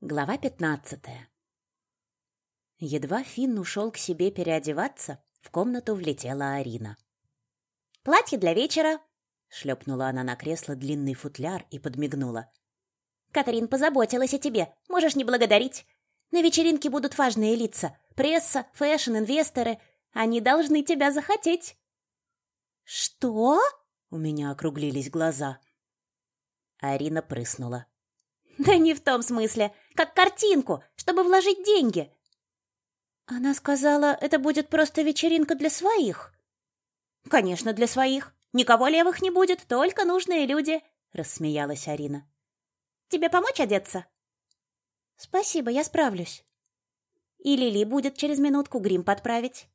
Глава пятнадцатая. Едва Финн ушел к себе переодеваться, в комнату влетела Арина. «Платье для вечера!» — шлепнула она на кресло длинный футляр и подмигнула. «Катрин позаботилась о тебе, можешь не благодарить. На вечеринке будут важные лица. Пресса, fashion, инвесторы. Они должны тебя захотеть». «Что?» — у меня округлились глаза. Арина прыснула. Да не в том смысле, как картинку, чтобы вложить деньги. Она сказала, это будет просто вечеринка для своих. Конечно, для своих. Никого левых не будет, только нужные люди, рассмеялась Арина. Тебе помочь одеться? Спасибо, я справлюсь. И Лили будет через минутку грим подправить.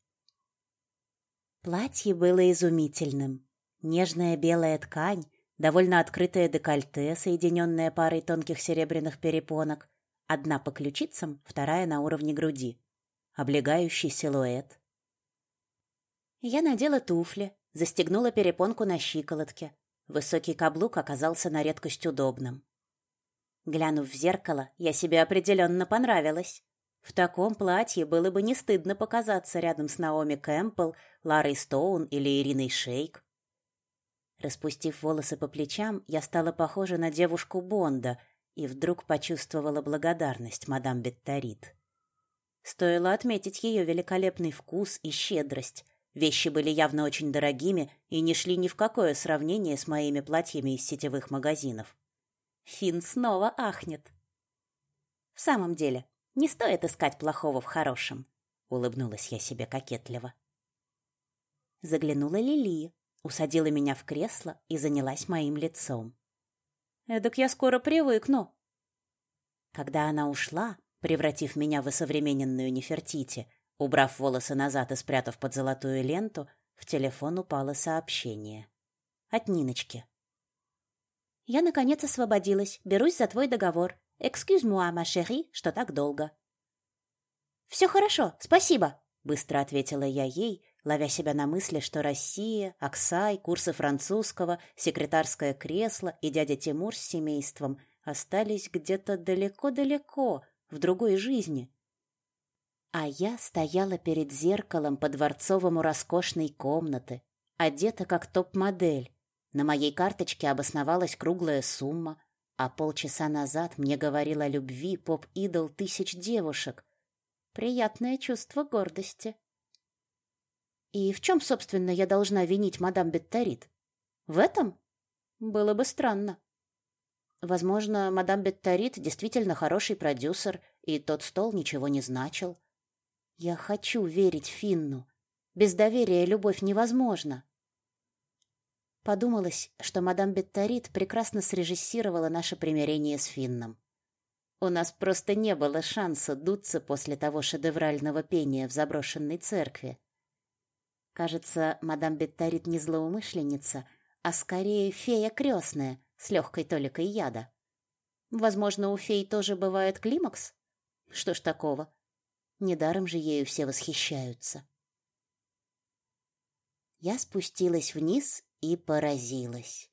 Платье было изумительным. Нежная белая ткань, довольно открытое декольте, соединенное парой тонких серебряных перепонок, одна по ключицам, вторая на уровне груди, облегающий силуэт. Я надела туфли, застегнула перепонку на щиколотке. Высокий каблук оказался на редкость удобным. Глянув в зеркало, я себе определенно понравилась. В таком платье было бы не стыдно показаться рядом с Наоми Кэмпбелл, Ларой Стоун или Ириной Шейк. Распустив волосы по плечам, я стала похожа на девушку Бонда и вдруг почувствовала благодарность мадам Бетторит. Стоило отметить ее великолепный вкус и щедрость. Вещи были явно очень дорогими и не шли ни в какое сравнение с моими платьями из сетевых магазинов. Фин снова ахнет. В самом деле, не стоит искать плохого в хорошем, улыбнулась я себе кокетливо. Заглянула Лили, усадила меня в кресло и занялась моим лицом. Эдак я скоро привыкну. Когда она ушла, превратив меня в современную Нефертити, убрав волосы назад и спрятав под золотую ленту, в телефон упало сообщение. От Ниночки. «Я, наконец, освободилась. Берусь за твой договор. Excuse-moi, ma chérie, что так долго». «Все хорошо, спасибо», — быстро ответила я ей, ловя себя на мысли, что Россия, Оксай, курсы французского, секретарское кресло и дядя Тимур с семейством остались где-то далеко-далеко, в другой жизни. А я стояла перед зеркалом по дворцовому роскошной комнаты, одета как топ-модель. На моей карточке обосновалась круглая сумма, а полчаса назад мне говорил о любви поп-идол тысяч девушек. Приятное чувство гордости. И в чем, собственно, я должна винить мадам Бетторит? В этом? Было бы странно. Возможно, мадам Бетторит действительно хороший продюсер, и тот стол ничего не значил. Я хочу верить Финну. Без доверия любовь невозможна. Подумалось, что мадам Бетторит прекрасно срежиссировала наше примирение с Финном. У нас просто не было шанса дуться после того шедеврального пения в заброшенной церкви. Кажется, мадам Бетторит не злоумышленница, а скорее фея крестная с легкой толикой яда. Возможно, у фей тоже бывает климакс? Что ж такого? Недаром же ею все восхищаются. Я спустилась вниз и поразилась.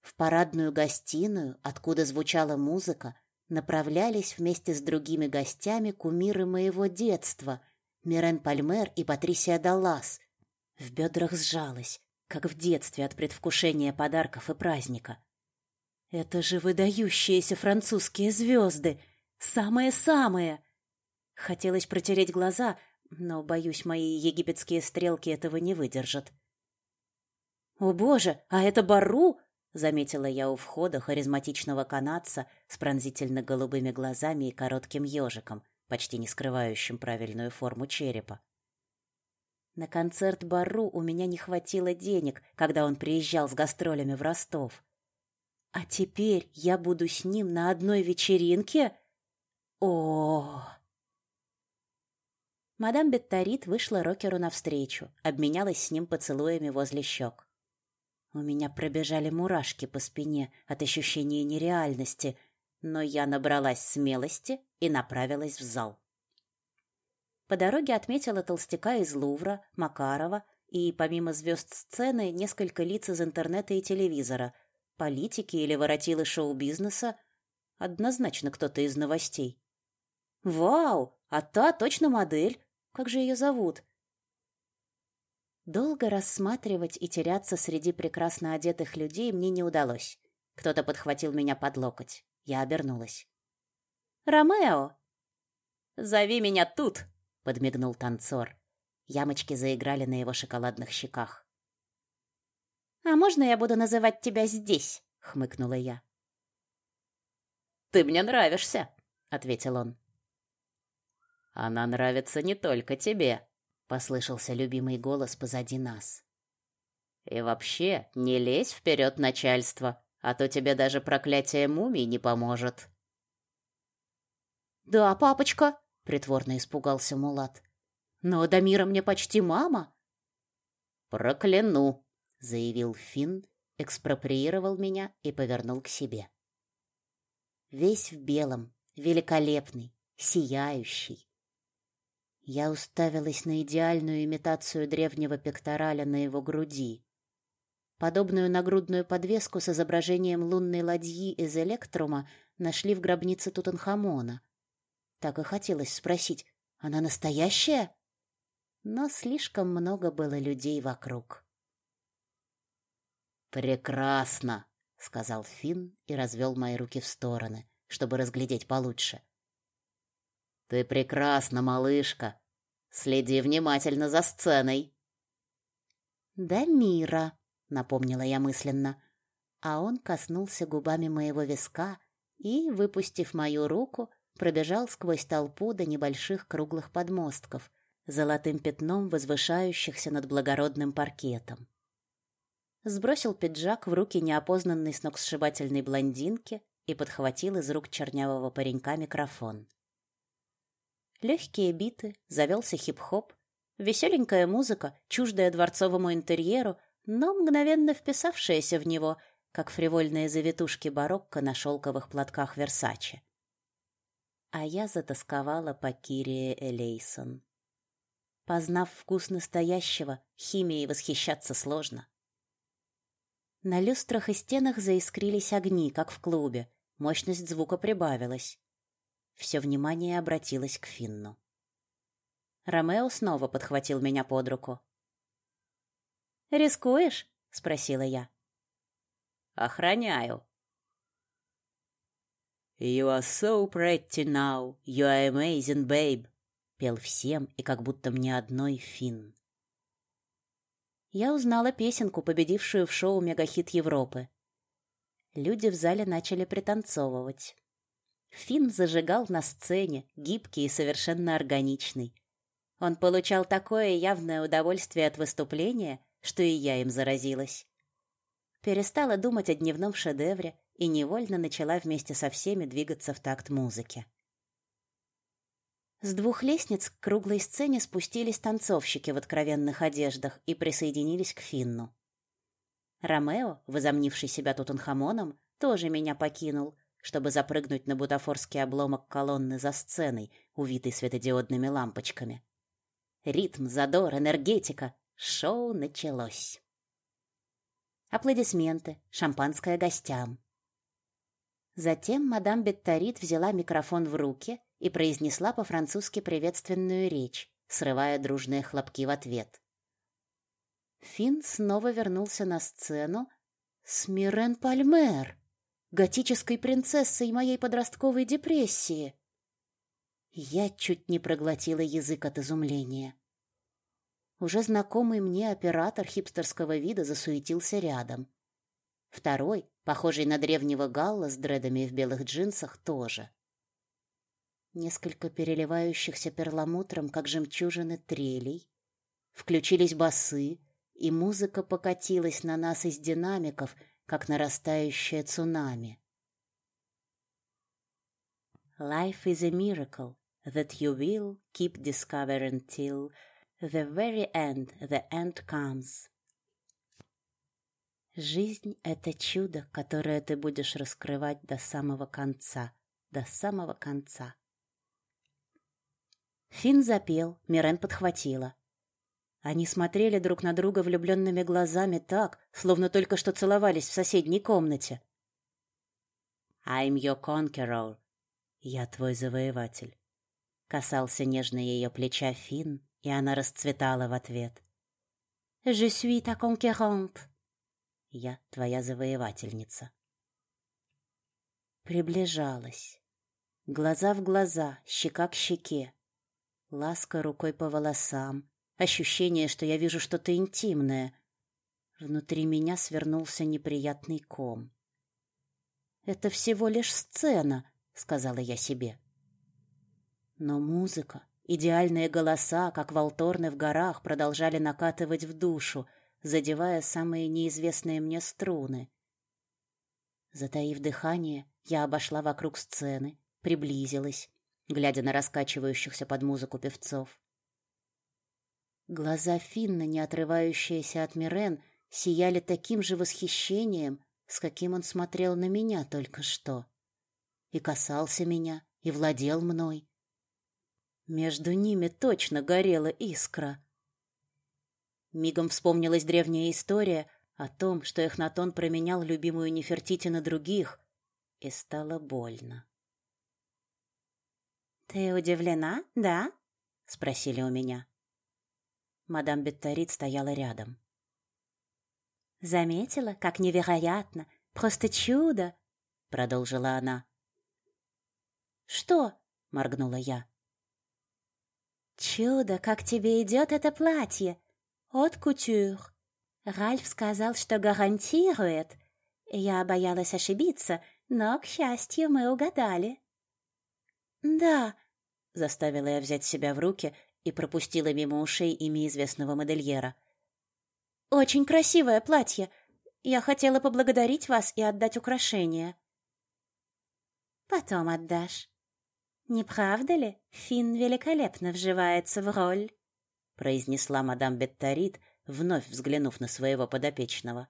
В парадную гостиную, откуда звучала музыка, направлялись вместе с другими гостями кумиры моего детства — Мирен Пальмер и Патрисия Даллас — в бедрах сжалось, как в детстве от предвкушения подарков и праздника. Это же выдающиеся французские звезды, самые-самые. Хотелось протереть глаза, но, боюсь, мои египетские стрелки этого не выдержат. «О боже, а это Бару!» — заметила я у входа харизматичного канадца с пронзительно голубыми глазами и коротким ежиком, почти не скрывающим правильную форму черепа. На концерт Бару у меня не хватило денег, когда он приезжал с гастролями в Ростов. А теперь я буду с ним на одной вечеринке? О! Мадам Бетторит вышла рокеру навстречу, обменялась с ним поцелуями возле щек. У меня пробежали мурашки по спине от ощущения нереальности, но я набралась смелости и направилась в зал. По дороге отметила толстяка из Лувра, Макарова и, помимо звезд сцены, несколько лиц из интернета и телевизора, политики или воротилы шоу-бизнеса, Однозначно кто-то из новостей. Вау, а та точно модель. Как же ее зовут? Долго рассматривать и теряться среди прекрасно одетых людей мне не удалось. Кто-то подхватил меня под локоть. Я обернулась. «Ромео!» «Зови меня тут!» — подмигнул танцор. Ямочки заиграли на его шоколадных щеках. «А можно я буду называть тебя здесь?» — хмыкнула я. «Ты мне нравишься», — ответил он. «Она нравится не только тебе», послышался любимый голос позади нас. И вообще, не лезь вперед, начальство, а то тебе даже проклятие мумий не поможет. Да, папочка, притворно испугался Мулат. Но Дамира мне почти мама. Прокляну, заявил Фин, экспроприировал меня и повернул к себе. Весь в белом, великолепный, сияющий, я уставилась на идеальную имитацию древнего пектораля на его груди. Подобную нагрудную подвеску с изображением лунной ладьи из Электрума нашли в гробнице Тутанхамона. Так и хотелось спросить, она настоящая? Но слишком много было людей вокруг. «Прекрасно!» — сказал Финн и развел мои руки в стороны, чтобы разглядеть получше. Ты прекрасна, малышка. Следи внимательно за сценой. Да мира, напомнила я мысленно, а он коснулся губами моего виска и, выпустив мою руку, пробежал сквозь толпу до небольших круглых подмостков, золотым пятном возвышающихся над благородным паркетом. Сбросил пиджак в руки неопознанной сногсшибательной блондинки и подхватил из рук чернявого паренька микрофон. Легкие биты, завелся хип-хоп, веселенькая музыка, чуждая дворцовому интерьеру, но мгновенно вписавшаяся в него, как фривольные завитушки барокко на шелковых платках Версаче. А я затасковала по Кирии Элейсон. Познав вкус настоящего, химией восхищаться сложно. На люстрах и стенах заискрились огни, как в клубе. Мощность звука прибавилась. Все внимание обратилось к Финну. Ромео снова подхватил меня под руку. «Рискуешь?» — спросила я. «Охраняю». «You are so pretty now, you are amazing, babe», — пел всем и как будто мне одной Финн. Я узнала песенку, победившую в шоу «Мегахит Европы». Люди в зале начали пританцовывать. Финн зажигал на сцене, гибкий и совершенно органичный. Он получал такое явное удовольствие от выступления, что и я им заразилась. Перестала думать о дневном шедевре и невольно начала вместе со всеми двигаться в такт музыки. С двух лестниц к круглой сцене спустились танцовщики в откровенных одеждах и присоединились к Финну. Ромео, возомнивший себя Тутанхамоном, тоже меня покинул, чтобы запрыгнуть на бутафорский обломок колонны за сценой, увитой светодиодными лампочками. Ритм, задор, энергетика. Шоу началось. Аплодисменты, шампанское гостям. Затем мадам Бетторит взяла микрофон в руки и произнесла по-французски приветственную речь, срывая дружные хлопки в ответ. Финн снова вернулся на сцену с Мирен Пальмер готической принцессой моей подростковой депрессии. Я чуть не проглотила язык от изумления. Уже знакомый мне оператор хипстерского вида засуетился рядом. Второй, похожий на древнего галла с дредами в белых джинсах, тоже. Несколько переливающихся перламутром, как жемчужины, трелей. Включились басы, и музыка покатилась на нас из динамиков — как нарастающее цунами. Life is a miracle that you will keep discovering till the very end, the end comes. Жизнь — это чудо, которое ты будешь раскрывать до самого конца, до самого конца. Фин запел, Мирен подхватила. Они смотрели друг на друга влюбленными глазами так, словно только что целовались в соседней комнате. I'm your conqueror. Я твой завоеватель. Касался нежно ее плеча Фин, и она расцветала в ответ. Je suis ta conquérante. Я твоя завоевательница. Приближалась. Глаза в глаза, щека к щеке. Ласка рукой по волосам. Ощущение, что я вижу что-то интимное. Внутри меня свернулся неприятный ком. «Это всего лишь сцена», — сказала я себе. Но музыка, идеальные голоса, как волторны в горах, продолжали накатывать в душу, задевая самые неизвестные мне струны. Затаив дыхание, я обошла вокруг сцены, приблизилась, глядя на раскачивающихся под музыку певцов. Глаза Финна, не отрывающиеся от Мирен, сияли таким же восхищением, с каким он смотрел на меня только что. И касался меня, и владел мной. Между ними точно горела искра. Мигом вспомнилась древняя история о том, что Эхнатон променял любимую Нефертити на других, и стало больно. «Ты удивлена, да?» — спросили у меня. Мадам Бетторит стояла рядом. «Заметила, как невероятно, просто чудо!» — продолжила она. «Что?» — моргнула я. «Чудо, как тебе идет это платье! От кутюр!» Ральф сказал, что гарантирует. Я боялась ошибиться, но, к счастью, мы угадали. «Да», — заставила я взять себя в руки и пропустила мимо ушей имя известного модельера. «Очень красивое платье. Я хотела поблагодарить вас и отдать украшение». «Потом отдашь. Не правда ли, Финн великолепно вживается в роль?» Произнесла мадам Бетторит, вновь взглянув на своего подопечного.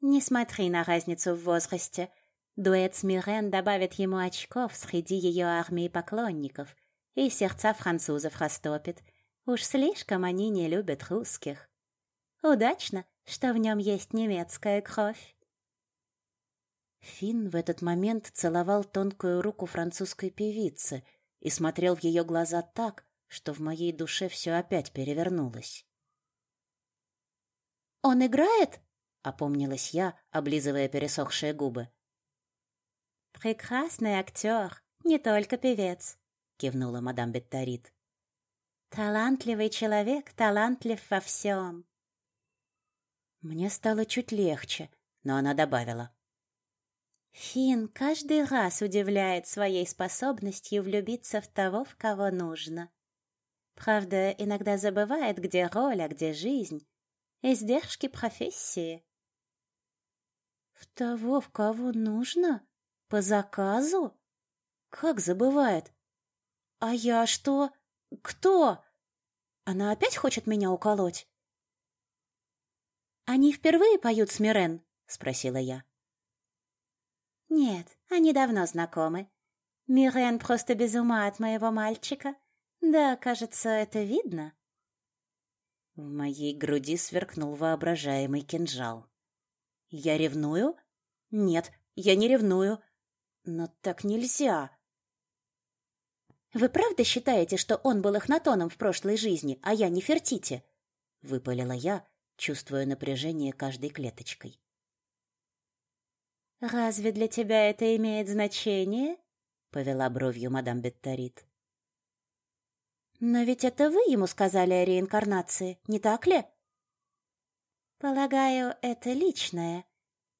«Не смотри на разницу в возрасте. Дуэт с Мирен добавит ему очков среди ее армии поклонников и сердца французов растопит. Уж слишком они не любят русских. Удачно, что в нем есть немецкая кровь». Финн в этот момент целовал тонкую руку французской певицы и смотрел в ее глаза так, что в моей душе все опять перевернулось. «Он играет?» — опомнилась я, облизывая пересохшие губы. «Прекрасный актер, не только певец», — кивнула мадам Бетторит. «Талантливый человек, талантлив во всем». Мне стало чуть легче, но она добавила. Фин каждый раз удивляет своей способностью влюбиться в того, в кого нужно. Правда, иногда забывает, где роль, а где жизнь. Издержки профессии. В того, в кого нужно? По заказу? Как забывает? А я что? Кто? Она опять хочет меня уколоть? Они впервые поют с Мирен? Спросила я. Нет, они давно знакомы. Мирен просто без ума от моего мальчика. Да, кажется, это видно. В моей груди сверкнул воображаемый кинжал. Я ревную? Нет, я не ревную. Но так нельзя. Вы правда считаете, что он был эхнатоном в прошлой жизни, а я не Фертити? Выпалила я, чувствуя напряжение каждой клеточкой. «Разве для тебя это имеет значение?» — повела бровью мадам Бетторит. «Но ведь это вы ему сказали о реинкарнации, не так ли?» «Полагаю, это личное.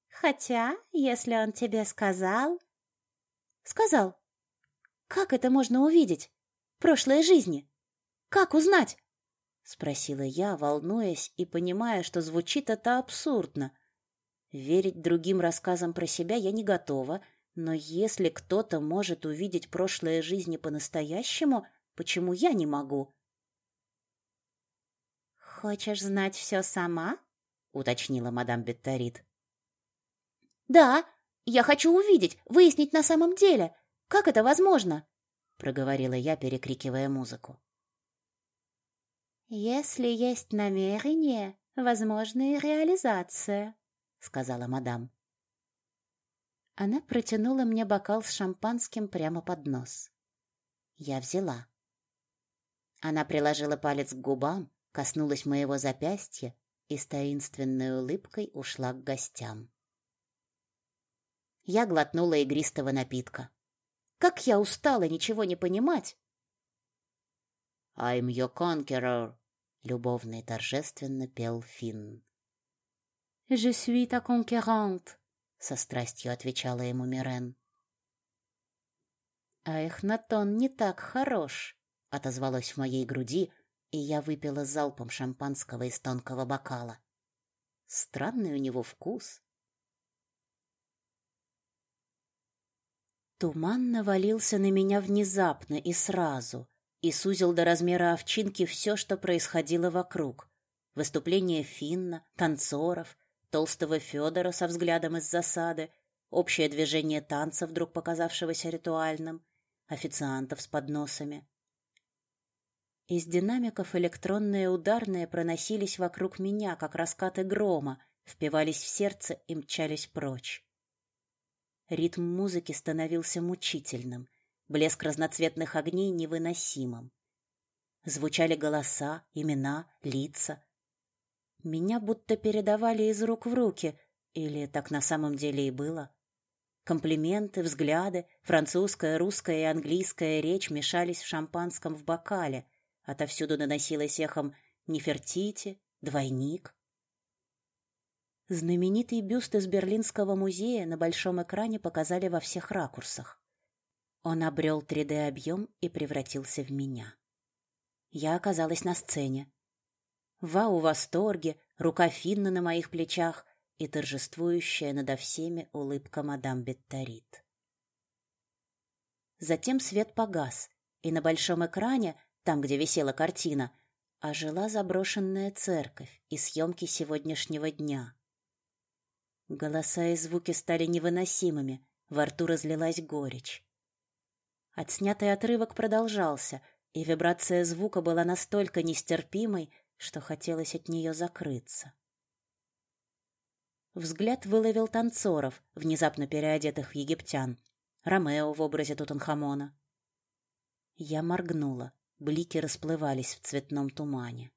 Хотя, если он тебе сказал...» «Сказал. Как это можно увидеть? Прошлой жизни? Как узнать?» — спросила я, волнуясь и понимая, что звучит это абсурдно — Верить другим рассказам про себя я не готова, но если кто-то может увидеть прошлое жизни по-настоящему, почему я не могу? «Хочешь знать все сама?» — уточнила мадам Бетторит. «Да, я хочу увидеть, выяснить на самом деле. Как это возможно?» — проговорила я, перекрикивая музыку. «Если есть намерение, возможна и реализация», сказала мадам. Она протянула мне бокал с шампанским прямо под нос. Я взяла. Она приложила палец к губам, коснулась моего запястья и с таинственной улыбкой ушла к гостям. Я глотнула игристого напитка. Как я устала ничего не понимать. «I'm your conqueror», — любовно и торжественно пел Финн. «Je suis ta conquérante», — со страстью отвечала ему Мирен. «А Эхнатон не так хорош», — отозвалось в моей груди, и я выпила залпом шампанского из тонкого бокала. Странный у него вкус. Туман навалился на меня внезапно и сразу, и сузил до размера овчинки все, что происходило вокруг. Выступление Финна, танцоров, толстого Федора со взглядом из засады, общее движение танца, вдруг показавшегося ритуальным, официантов с подносами. Из динамиков электронные ударные проносились вокруг меня, как раскаты грома, впивались в сердце и мчались прочь. Ритм музыки становился мучительным, блеск разноцветных огней невыносимым. Звучали голоса, имена, лица. Меня будто передавали из рук в руки, или так на самом деле и было. Комплименты, взгляды, французская, русская и английская речь мешались в шампанском в бокале. Отовсюду доносилось эхом «Нефертити», «Двойник». Знаменитый бюст из Берлинского музея на большом экране показали во всех ракурсах. Он обрел 3D-объем и превратился в меня. Я оказалась на сцене. Вау в восторге, рука Финна на моих плечах и торжествующая надо всеми улыбка мадам Бетторит. Затем свет погас, и на большом экране, там, где висела картина, ожила заброшенная церковь и съемки сегодняшнего дня. Голоса и звуки стали невыносимыми, во рту разлилась горечь. Отснятый отрывок продолжался, и вибрация звука была настолько нестерпимой, что хотелось от нее закрыться. Взгляд выловил танцоров, внезапно переодетых в египтян. Ромео в образе Тутанхамона. Я моргнула, блики расплывались в цветном тумане.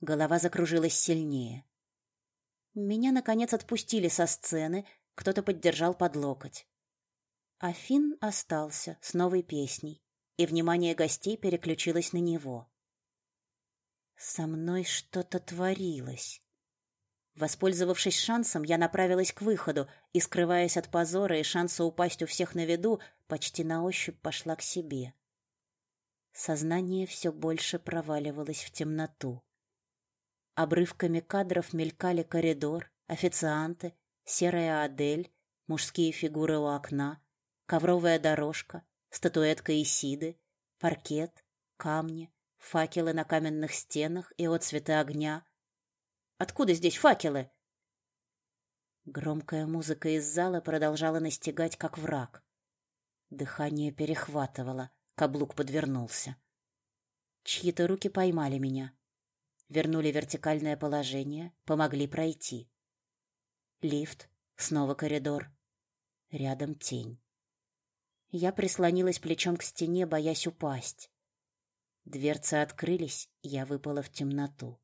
Голова закружилась сильнее. Меня, наконец, отпустили со сцены, кто-то поддержал под локоть. Афин остался с новой песней, и внимание гостей переключилось на него. Со мной что-то творилось. Воспользовавшись шансом, я направилась к выходу и, скрываясь от позора и шанса упасть у всех на виду, почти на ощупь пошла к себе. Сознание все больше проваливалось в темноту. Обрывками кадров мелькали коридор, официанты, серая Адель, мужские фигуры у окна, ковровая дорожка, статуэтка Исиды, паркет, камни, факелы на каменных стенах и отцветы огня. Откуда здесь факелы? Громкая музыка из зала продолжала настигать, как враг. Дыхание перехватывало, каблук подвернулся. Чьи-то руки поймали меня. Вернули вертикальное положение, помогли пройти. Лифт, снова коридор. Рядом тень. Я прислонилась плечом к стене, боясь упасть. Дверцы открылись, я выпала в темноту.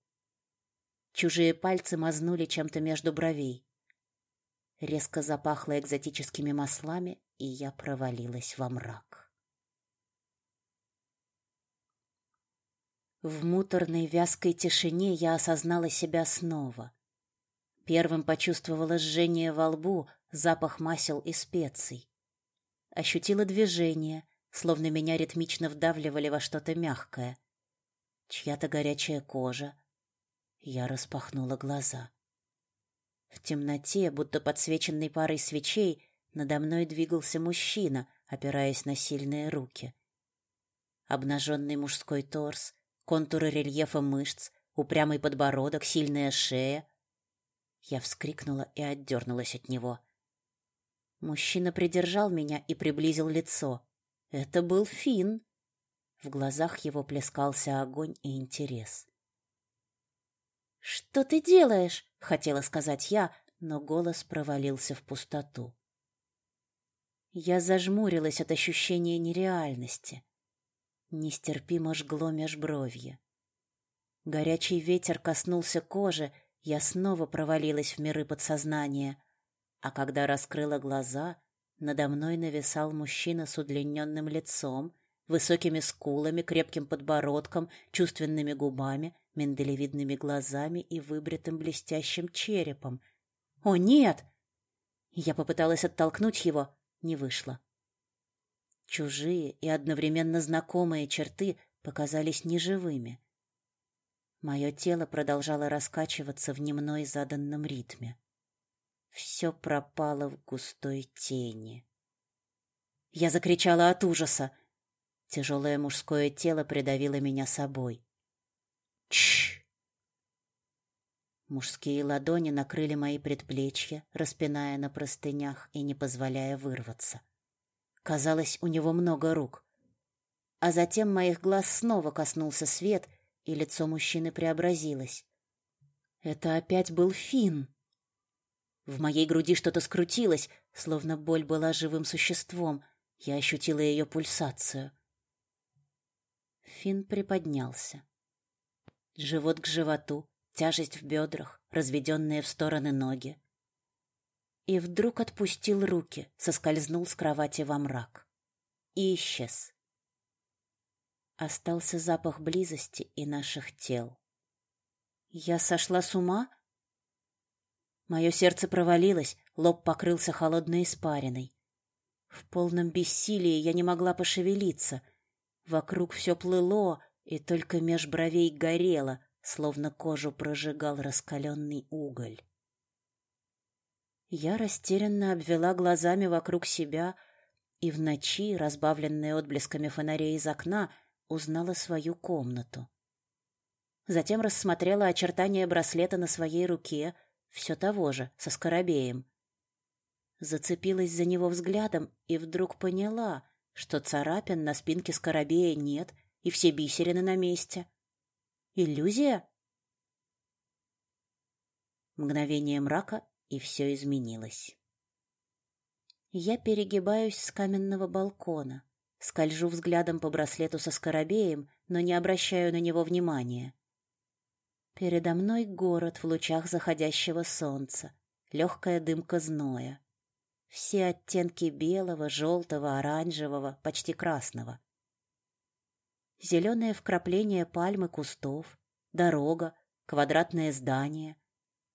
Чужие пальцы мазнули чем-то между бровей. Резко запахло экзотическими маслами, и я провалилась во мрак. В муторной вязкой тишине я осознала себя снова. Первым почувствовала жжение во лбу, запах масел и специй. Ощутила движение, словно меня ритмично вдавливали во что-то мягкое. Чья-то горячая кожа. Я распахнула глаза. В темноте, будто подсвеченной парой свечей, надо мной двигался мужчина, опираясь на сильные руки. Обнаженный мужской торс, контуры рельефа мышц, упрямый подбородок, сильная шея. Я вскрикнула и отдернулась от него — Мужчина придержал меня и приблизил лицо. Это был Фин. В глазах его плескался огонь и интерес. «Что ты делаешь?» — хотела сказать я, но голос провалился в пустоту. Я зажмурилась от ощущения нереальности. Нестерпимо жгло межбровье. Горячий ветер коснулся кожи, я снова провалилась в миры подсознания, а когда раскрыла глаза, надо мной нависал мужчина с удлиненным лицом, высокими скулами, крепким подбородком, чувственными губами, миндалевидными глазами и выбритым блестящим черепом. «О, нет!» Я попыталась оттолкнуть его, не вышло. Чужие и одновременно знакомые черты показались неживыми. Мое тело продолжало раскачиваться в немной заданном ритме. Все пропало в густой тени. Я закричала от ужаса. Тяжелое мужское тело придавило меня собой. Чш! Мужские ладони накрыли мои предплечья, распиная на простынях и не позволяя вырваться. Казалось, у него много рук. А затем моих глаз снова коснулся свет — и лицо мужчины преобразилось. Это опять был Фин. В моей груди что-то скрутилось, словно боль была живым существом. Я ощутила ее пульсацию. Фин приподнялся. Живот к животу, тяжесть в бедрах, разведенные в стороны ноги. И вдруг отпустил руки, соскользнул с кровати во мрак. И исчез остался запах близости и наших тел. Я сошла с ума? Мое сердце провалилось, лоб покрылся холодной испариной. В полном бессилии я не могла пошевелиться. Вокруг все плыло, и только меж бровей горело, словно кожу прожигал раскаленный уголь. Я растерянно обвела глазами вокруг себя, и в ночи, разбавленные отблесками фонарей из окна, узнала свою комнату. Затем рассмотрела очертания браслета на своей руке, все того же, со скоробеем. Зацепилась за него взглядом и вдруг поняла, что царапин на спинке скоробея нет и все бисерины на месте. Иллюзия? Мгновение мрака, и все изменилось. Я перегибаюсь с каменного балкона. Скольжу взглядом по браслету со скоробеем, но не обращаю на него внимания. Передо мной город в лучах заходящего солнца, легкая дымка зноя. Все оттенки белого, желтого, оранжевого, почти красного. Зеленые вкрапления пальмы кустов, дорога, квадратное здание,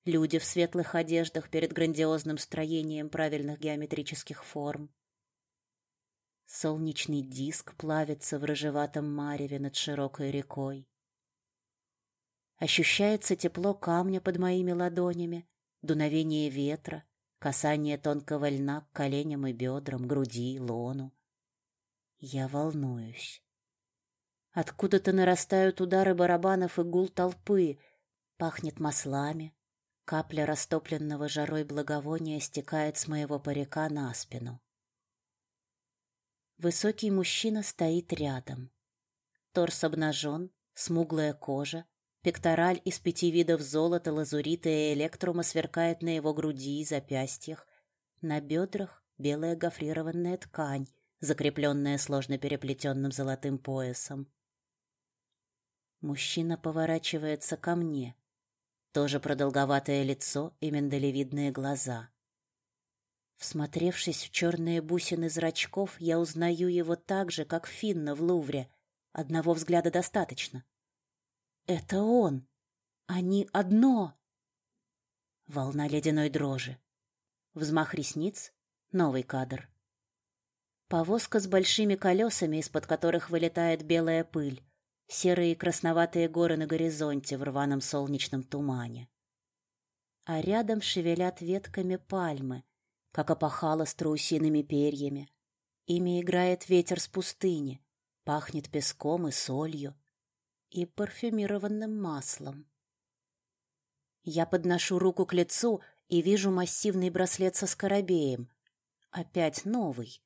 люди в светлых одеждах перед грандиозным строением правильных геометрических форм. Солнечный диск плавится в рыжеватом мареве над широкой рекой. Ощущается тепло камня под моими ладонями, дуновение ветра, касание тонкого льна к коленям и бедрам, груди, лону. Я волнуюсь. Откуда-то нарастают удары барабанов и гул толпы, пахнет маслами, капля растопленного жарой благовония стекает с моего парика на спину. Высокий мужчина стоит рядом. Торс обнажен, смуглая кожа, пектораль из пяти видов золота, лазурита и электрума сверкает на его груди и запястьях. На бедрах белая гофрированная ткань, закрепленная сложно переплетенным золотым поясом. Мужчина поворачивается ко мне. Тоже продолговатое лицо и миндалевидные глаза. Всмотревшись в черные бусины зрачков, я узнаю его так же, как Финна в Лувре. Одного взгляда достаточно. Это он. Они одно. Волна ледяной дрожи. Взмах ресниц. Новый кадр. Повозка с большими колесами, из-под которых вылетает белая пыль. Серые красноватые горы на горизонте в рваном солнечном тумане. А рядом шевелят ветками пальмы, как опахало страусиными перьями. Ими играет ветер с пустыни, пахнет песком и солью и парфюмированным маслом. Я подношу руку к лицу и вижу массивный браслет со скоробеем. Опять новый.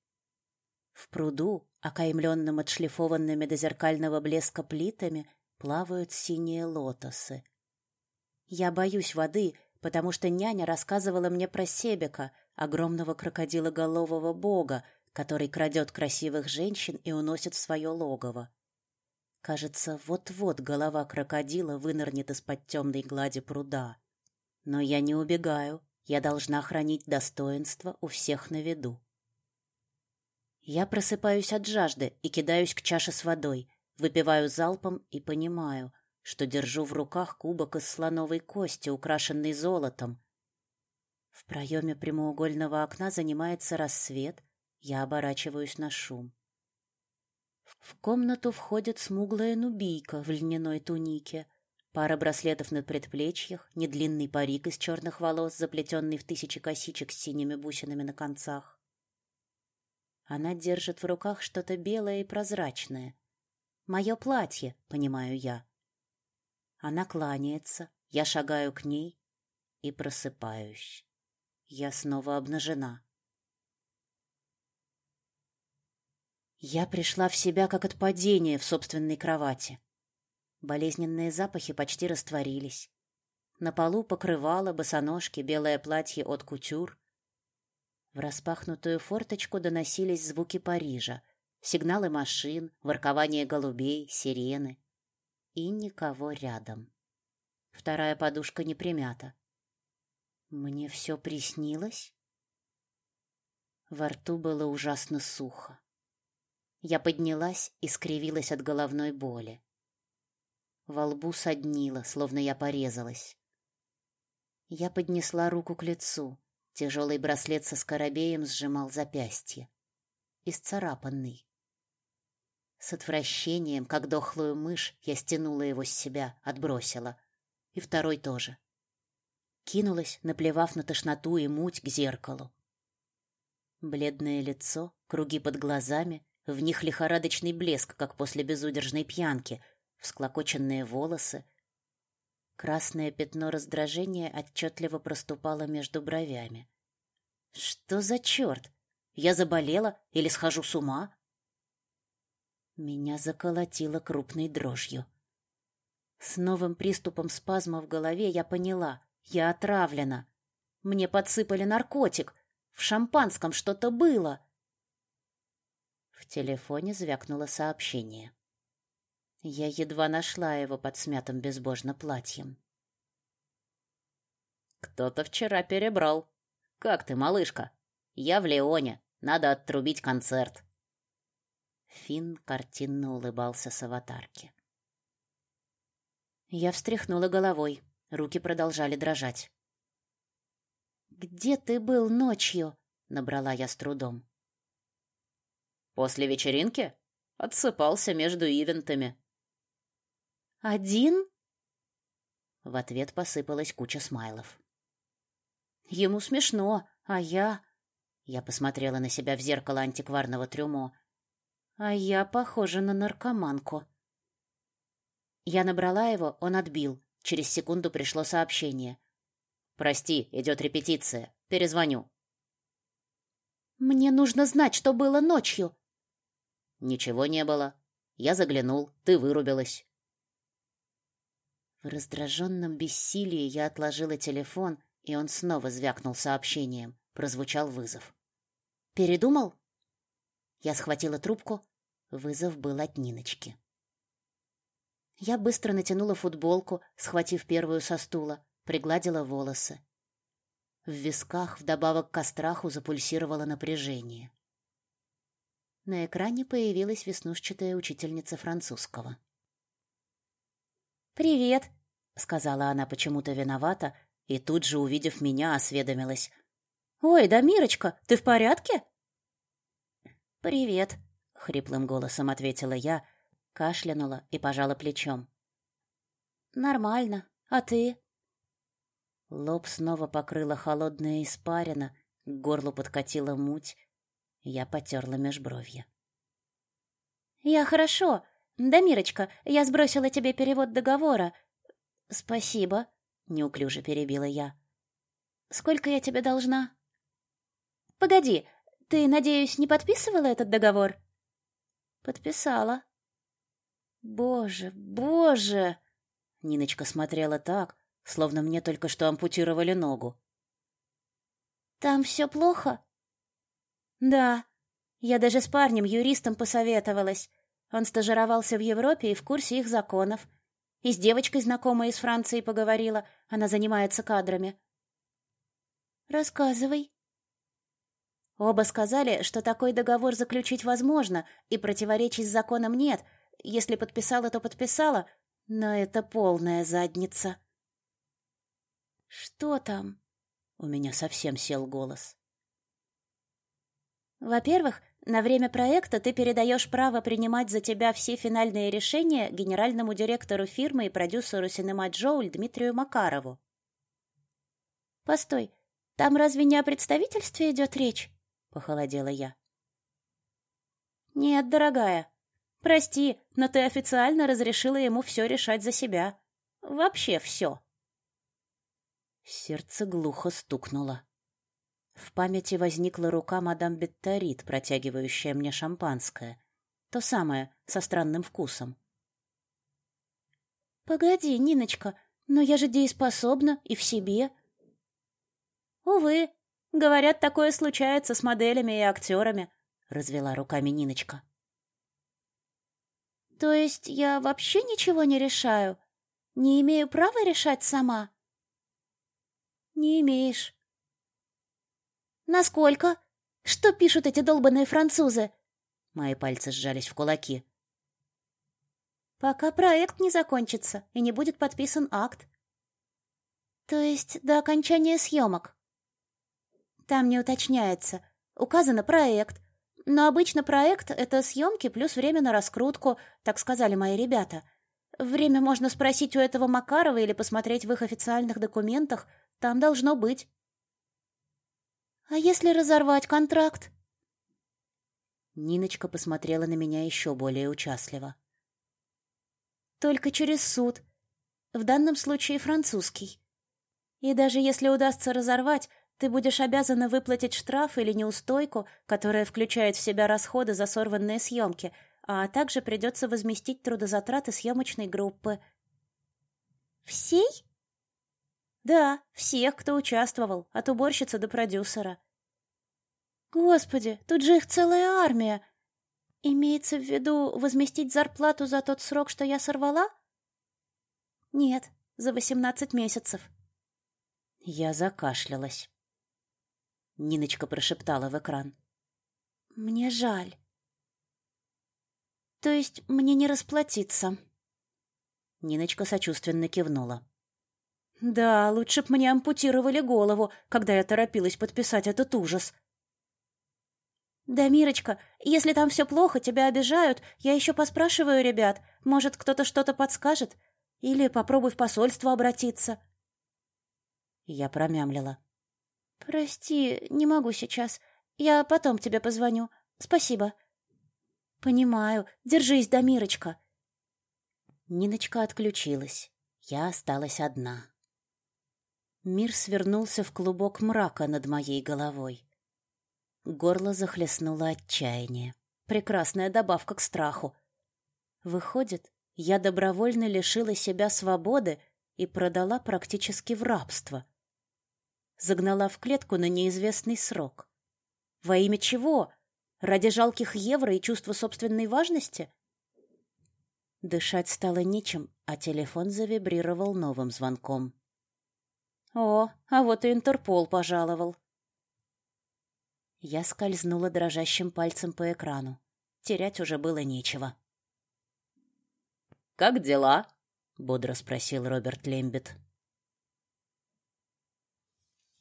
В пруду, окаймленном отшлифованными до зеркального блеска плитами, плавают синие лотосы. Я боюсь воды, потому что няня рассказывала мне про Себека, огромного крокодилоголового бога, который крадет красивых женщин и уносит в свое логово. Кажется, вот-вот голова крокодила вынырнет из-под темной глади пруда. Но я не убегаю, я должна хранить достоинство у всех на виду. Я просыпаюсь от жажды и кидаюсь к чаше с водой, выпиваю залпом и понимаю, что держу в руках кубок из слоновой кости, украшенный золотом. В проеме прямоугольного окна занимается рассвет, я оборачиваюсь на шум. В комнату входит смуглая нубийка в льняной тунике, пара браслетов на предплечьях, недлинный парик из черных волос, заплетенный в тысячи косичек с синими бусинами на концах. Она держит в руках что-то белое и прозрачное. Мое платье, понимаю я. Она кланяется, я шагаю к ней и просыпаюсь. Я снова обнажена. Я пришла в себя как от падения в собственной кровати. Болезненные запахи почти растворились. На полу покрывало босоножки, белое платье от кутюр. В распахнутую форточку доносились звуки Парижа, сигналы машин, воркование голубей, сирены. И никого рядом. Вторая подушка не примята. Мне все приснилось? Во рту было ужасно сухо. Я поднялась и скривилась от головной боли. Во лбу соднило, словно я порезалась. Я поднесла руку к лицу. Тяжелый браслет со скоробеем сжимал запястье. Исцарапанный. С отвращением, как дохлую мышь, я стянула его с себя, отбросила. И второй тоже. Кинулась, наплевав на тошноту и муть, к зеркалу. Бледное лицо, круги под глазами, в них лихорадочный блеск, как после безудержной пьянки, всклокоченные волосы. Красное пятно раздражения отчетливо проступало между бровями. Что за черт? Я заболела или схожу с ума? Меня заколотило крупной дрожью. С новым приступом спазма в голове я поняла, я отравлена. Мне подсыпали наркотик. В шампанском что-то было. В телефоне звякнуло сообщение. Я едва нашла его под смятым безбожно платьем. Кто-то вчера перебрал. Как ты, малышка? Я в Леоне. Надо отрубить концерт. Фин картинно улыбался с аватарки. Я встряхнула головой. Руки продолжали дрожать. «Где ты был ночью?» — набрала я с трудом. После вечеринки отсыпался между ивентами. Один? В ответ посыпалась куча смайлов. Ему смешно, а я Я посмотрела на себя в зеркало антикварного трюмо. А я похожа на наркоманку. Я набрала его, он отбил. Через секунду пришло сообщение. Прости, идет репетиция. Перезвоню. Мне нужно знать, что было ночью, Ничего не было. Я заглянул, ты вырубилась. В раздраженном бессилии я отложила телефон, и он снова звякнул сообщением. Прозвучал вызов. Передумал? Я схватила трубку. Вызов был от Ниночки. Я быстро натянула футболку, схватив первую со стула, пригладила волосы. В висках вдобавок к страху запульсировало напряжение. На экране появилась веснушчатая учительница французского. «Привет», — сказала она почему-то виновата, и тут же, увидев меня, осведомилась. «Ой, да, Мирочка, ты в порядке?» «Привет», — хриплым голосом ответила я, кашлянула и пожала плечом. «Нормально. А ты?» Лоб снова покрыла холодная испарина, к горлу подкатила муть, я потерла межбровье. «Я хорошо. Да, Мирочка, я сбросила тебе перевод договора. Спасибо», — неуклюже перебила я. «Сколько я тебе должна?» «Погоди, ты, надеюсь, не подписывала этот договор?» «Подписала». «Боже, боже!» Ниночка смотрела так, словно мне только что ампутировали ногу. «Там все плохо?» Да. Я даже с парнем-юристом посоветовалась. Он стажировался в Европе и в курсе их законов. И с девочкой, знакомой из Франции, поговорила. Она занимается кадрами. «Рассказывай». Оба сказали, что такой договор заключить возможно, и противоречий с законом нет. Если подписала, то подписала, но это полная задница. «Что там?» У меня совсем сел голос. Во-первых, на время проекта ты передаешь право принимать за тебя все финальные решения генеральному директору фирмы и продюсеру Синема Джоуль Дмитрию Макарову. Постой, там разве не о представительстве идет речь? Похолодела я. Нет, дорогая. Прости, но ты официально разрешила ему все решать за себя. Вообще все. Сердце глухо стукнуло. В памяти возникла рука мадам Бетторит, протягивающая мне шампанское. То самое, со странным вкусом. «Погоди, Ниночка, но я же дееспособна и в себе». «Увы, говорят, такое случается с моделями и актерами», — развела руками Ниночка. «То есть я вообще ничего не решаю? Не имею права решать сама?» «Не имеешь. Насколько? Что пишут эти долбанные французы? Мои пальцы сжались в кулаки. Пока проект не закончится и не будет подписан акт. То есть до окончания съемок? Там не уточняется. Указано проект. Но обычно проект — это съемки плюс время на раскрутку, так сказали мои ребята. Время можно спросить у этого Макарова или посмотреть в их официальных документах. Там должно быть. А если разорвать контракт? Ниночка посмотрела на меня еще более участливо. Только через суд. В данном случае французский. И даже если удастся разорвать, ты будешь обязана выплатить штраф или неустойку, которая включает в себя расходы за сорванные съемки, а также придется возместить трудозатраты съемочной группы. Всей? Да, всех, кто участвовал, от уборщицы до продюсера. Господи, тут же их целая армия. Имеется в виду возместить зарплату за тот срок, что я сорвала? Нет, за восемнадцать месяцев. Я закашлялась. Ниночка прошептала в экран. Мне жаль. То есть мне не расплатиться. Ниночка сочувственно кивнула. Да, лучше б мне ампутировали голову, когда я торопилась подписать этот ужас. Да, Мирочка, если там все плохо, тебя обижают, я еще поспрашиваю ребят. Может, кто-то что-то подскажет? Или попробуй в посольство обратиться. Я промямлила. Прости, не могу сейчас. Я потом тебе позвоню. Спасибо. Понимаю. Держись, да, Мирочка. Ниночка отключилась. Я осталась одна. Мир свернулся в клубок мрака над моей головой. Горло захлестнуло отчаяние. Прекрасная добавка к страху. Выходит, я добровольно лишила себя свободы и продала практически в рабство. Загнала в клетку на неизвестный срок. Во имя чего? Ради жалких евро и чувства собственной важности? Дышать стало нечем, а телефон завибрировал новым звонком. О, а вот и Интерпол пожаловал. Я скользнула дрожащим пальцем по экрану. Терять уже было нечего. «Как дела?» — бодро спросил Роберт Лембет.